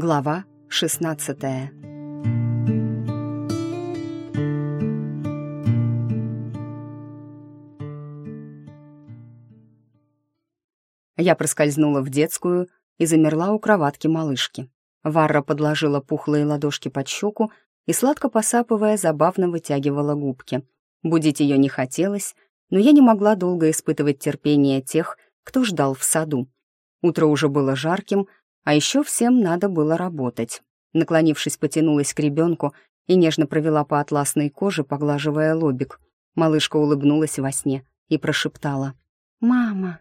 Глава 16 Я проскользнула в детскую и замерла у кроватки малышки. Варра подложила пухлые ладошки под щеку и, сладко посапывая, забавно вытягивала губки. Будить ее не хотелось, но я не могла долго испытывать терпение тех, кто ждал в саду. Утро уже было жарким, а еще всем надо было работать. Наклонившись, потянулась к ребенку и нежно провела по атласной коже, поглаживая лобик. Малышка улыбнулась во сне и прошептала «Мама».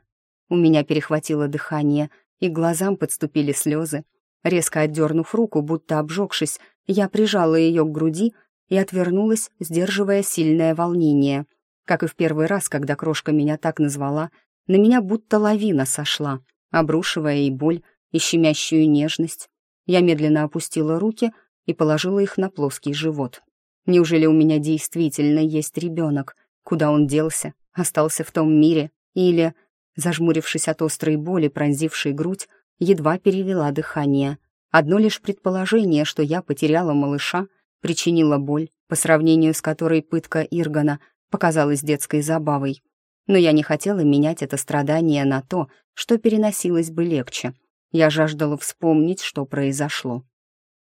У меня перехватило дыхание, и глазам подступили слезы. Резко отдернув руку, будто обжегшись, я прижала ее к груди и отвернулась, сдерживая сильное волнение. Как и в первый раз, когда крошка меня так назвала, на меня будто лавина сошла, обрушивая и боль, и щемящую нежность. Я медленно опустила руки и положила их на плоский живот. Неужели у меня действительно есть ребенок? Куда он делся? Остался в том мире? Или, зажмурившись от острой боли, пронзившей грудь, едва перевела дыхание. Одно лишь предположение, что я потеряла малыша, причинило боль, по сравнению с которой пытка Иргана показалась детской забавой. Но я не хотела менять это страдание на то, что переносилось бы легче — я жаждала вспомнить, что произошло.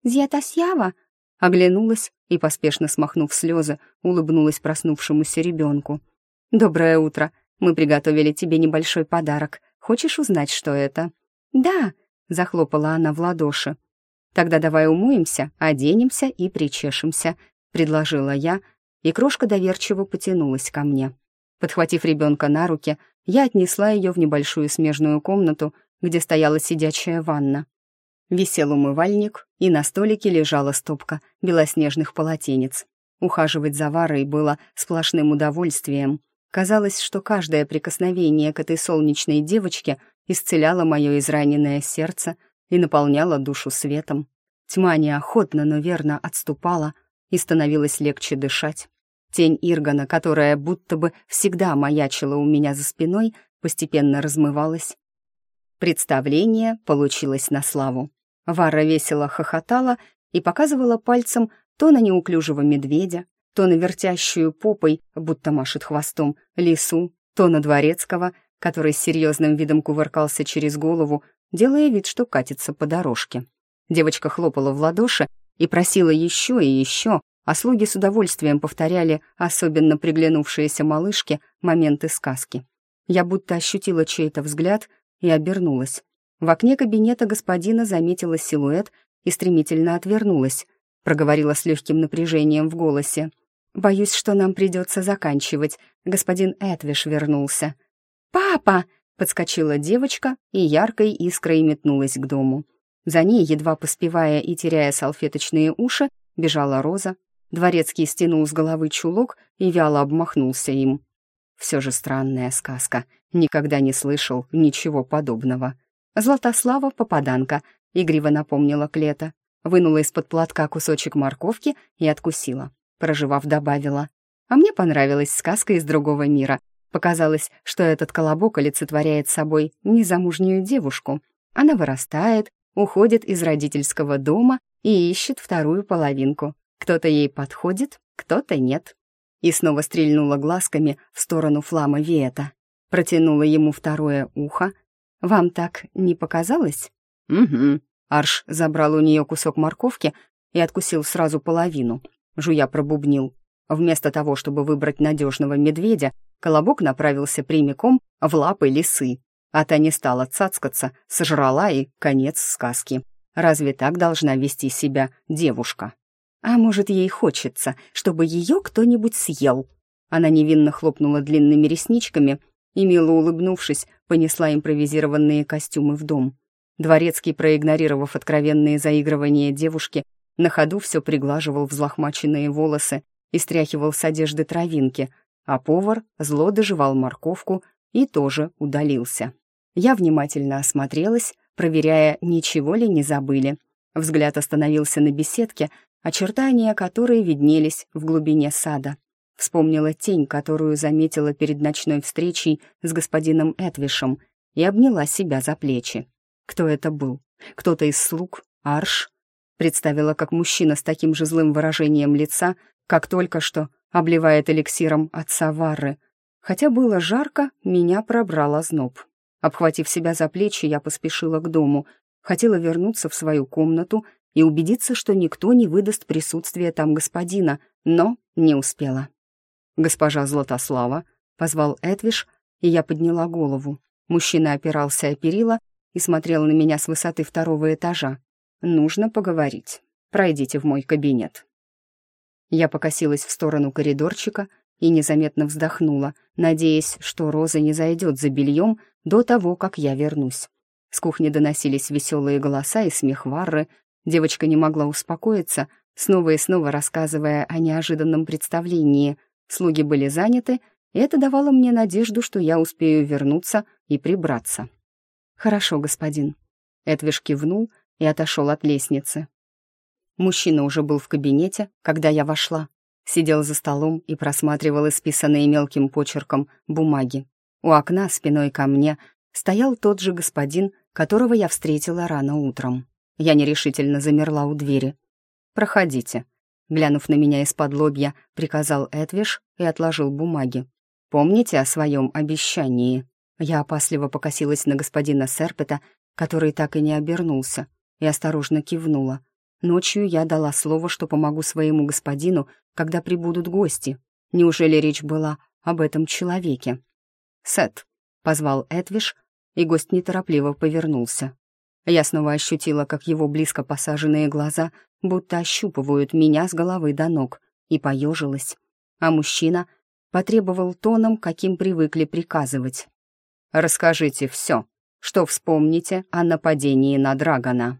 «Зьятасьява?» Оглянулась и, поспешно смахнув слезы, улыбнулась проснувшемуся ребенку. «Доброе утро. Мы приготовили тебе небольшой подарок. Хочешь узнать, что это?» «Да», — захлопала она в ладоши. «Тогда давай умоемся, оденемся и причешемся», — предложила я, и крошка доверчиво потянулась ко мне. Подхватив ребенка на руки, я отнесла ее в небольшую смежную комнату, где стояла сидячая ванна. Висел умывальник, и на столике лежала стопка белоснежных полотенец. Ухаживать за Варой было сплошным удовольствием. Казалось, что каждое прикосновение к этой солнечной девочке исцеляло мое израненное сердце и наполняло душу светом. Тьма неохотно, но верно отступала, и становилось легче дышать. Тень Иргана, которая будто бы всегда маячила у меня за спиной, постепенно размывалась, Представление получилось на славу. Вара весело хохотала и показывала пальцем то на неуклюжего медведя, то на вертящую попой, будто машет хвостом, лису, то на дворецкого, который с серьезным видом кувыркался через голову, делая вид, что катится по дорожке. Девочка хлопала в ладоши и просила еще и еще, а слуги с удовольствием повторяли особенно приглянувшиеся малышке моменты сказки. Я будто ощутила чей-то взгляд — и обернулась. В окне кабинета господина заметила силуэт и стремительно отвернулась. Проговорила с легким напряжением в голосе. «Боюсь, что нам придется заканчивать. Господин Эдвиш вернулся». «Папа!» — подскочила девочка и яркой искрой метнулась к дому. За ней, едва поспевая и теряя салфеточные уши, бежала Роза. Дворецкий стянул с головы чулок и вяло обмахнулся им. Все же странная сказка. Никогда не слышал ничего подобного. Златослава — попаданка, игриво напомнила Клета. Вынула из-под платка кусочек морковки и откусила. Проживав, добавила. А мне понравилась сказка из другого мира. Показалось, что этот колобок олицетворяет собой незамужнюю девушку. Она вырастает, уходит из родительского дома и ищет вторую половинку. Кто-то ей подходит, кто-то нет. И снова стрельнула глазками в сторону Флама Виэта протянула ему второе ухо. «Вам так не показалось?» «Угу». Арш забрал у нее кусок морковки и откусил сразу половину. Жуя пробубнил. Вместо того, чтобы выбрать надежного медведя, Колобок направился прямиком в лапы лисы. А та не стала цацкаться, сожрала и конец сказки. Разве так должна вести себя девушка? А может, ей хочется, чтобы ее кто-нибудь съел? Она невинно хлопнула длинными ресничками и, мило улыбнувшись, понесла импровизированные костюмы в дом. Дворецкий, проигнорировав откровенные заигрывания девушки, на ходу все приглаживал взлохмаченные волосы и стряхивал с одежды травинки, а повар зло доживал морковку и тоже удалился. Я внимательно осмотрелась, проверяя, ничего ли не забыли. Взгляд остановился на беседке, очертания которой виднелись в глубине сада. Вспомнила тень, которую заметила перед ночной встречей с господином Эдвишем, и обняла себя за плечи. Кто это был? Кто-то из слуг? Арш представила, как мужчина с таким же злым выражением лица, как только что, обливает эликсиром отца Варры. Хотя было жарко, меня пробрал озноб. Обхватив себя за плечи, я поспешила к дому, хотела вернуться в свою комнату и убедиться, что никто не выдаст присутствие там господина, но не успела. «Госпожа Златослава», — позвал Эдвиш, и я подняла голову. Мужчина опирался о перила и смотрел на меня с высоты второго этажа. «Нужно поговорить. Пройдите в мой кабинет». Я покосилась в сторону коридорчика и незаметно вздохнула, надеясь, что Роза не зайдет за бельем до того, как я вернусь. С кухни доносились веселые голоса и смех Варры. Девочка не могла успокоиться, снова и снова рассказывая о неожиданном представлении. Слуги были заняты, и это давало мне надежду, что я успею вернуться и прибраться. «Хорошо, господин». Эдвиш кивнул и отошел от лестницы. Мужчина уже был в кабинете, когда я вошла. Сидел за столом и просматривал исписанные мелким почерком бумаги. У окна спиной ко мне стоял тот же господин, которого я встретила рано утром. Я нерешительно замерла у двери. «Проходите», — глянув на меня из-под лобья, приказал Эдвиш и отложил бумаги. «Помните о своем обещании?» Я опасливо покосилась на господина Серпета, который так и не обернулся, и осторожно кивнула. Ночью я дала слово, что помогу своему господину, когда прибудут гости. Неужели речь была об этом человеке? «Сет», — позвал Эдвиш, и гость неторопливо повернулся. Я снова ощутила, как его близко посаженные глаза будто ощупывают меня с головы до ног, и поежилась. А мужчина потребовал тоном, каким привыкли приказывать. «Расскажите все, что вспомните о нападении на Драгона».